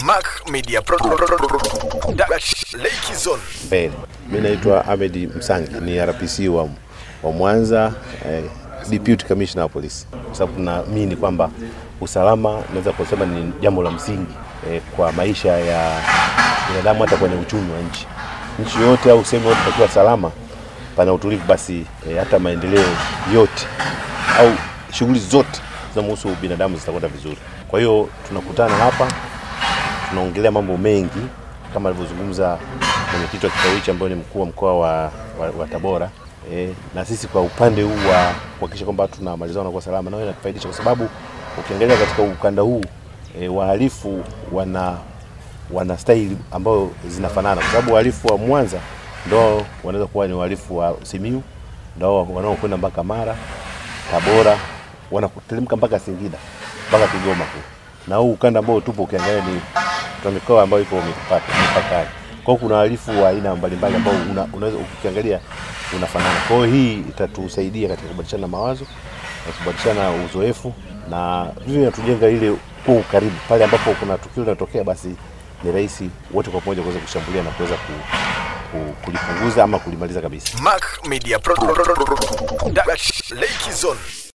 Mac Media Pro Dutch Lake Zone. Ben, Mi naitwa Ahmed Msangi ni RPC wa, wa Mwanza eh, Deputy Commissioner wa polisi, kwa sababu tunaamini kwamba usalama naweza kusema ni jambo la msingi eh, kwa maisha ya binadamu hata kwenye uchumi wa nchi. Nchi yote au sehemu yote pakiwa salama, pana utulivu, basi eh, hata maendeleo yote au shughuli zote zinazohusu binadamu zitakwenda vizuri. Kwa hiyo tunakutana hapa tunaongelea mambo mengi kama alivyozungumza mwenyekiti wa kikao hichi ambayo ni mkuu wa mkoa wa, wa, wa Tabora e, na sisi kwa upande huu wa kuhakikisha kwamba tunamalizana kwa salama, nayo inatufaidisha kwa sababu ukiangalia katika ukanda huu e, wahalifu wana wana staili ambayo zinafanana, kwa sababu wahalifu wa Mwanza ndo wanaweza kuwa ni wahalifu wa Simiu, ndo wanaokwenda mpaka Mara, Tabora, wanakuteremka mpaka Singida mpaka Kigoma kule. Na huu ukanda ambao tupo ukiangalia ni tuna mikoa ambayo iko mipaka mipakani. Kwa hiyo kuna uhalifu wa aina mbalimbali ambao unaweza ukiangalia unafanana. Kwa hiyo hii itatusaidia katika kubadilishana mawazo na kubadilishana uzoefu na vivyo inatujenga ile kwa ukaribu pale ambapo kuna tukio linatokea, basi ni rahisi wote kwa pamoja kuweza kushambulia na kuweza ku, ku, kulipunguza ama kulimaliza kabisa. Mac Media Pro Dutch Lake Zone.